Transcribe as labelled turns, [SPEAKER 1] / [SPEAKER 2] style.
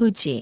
[SPEAKER 1] 토지.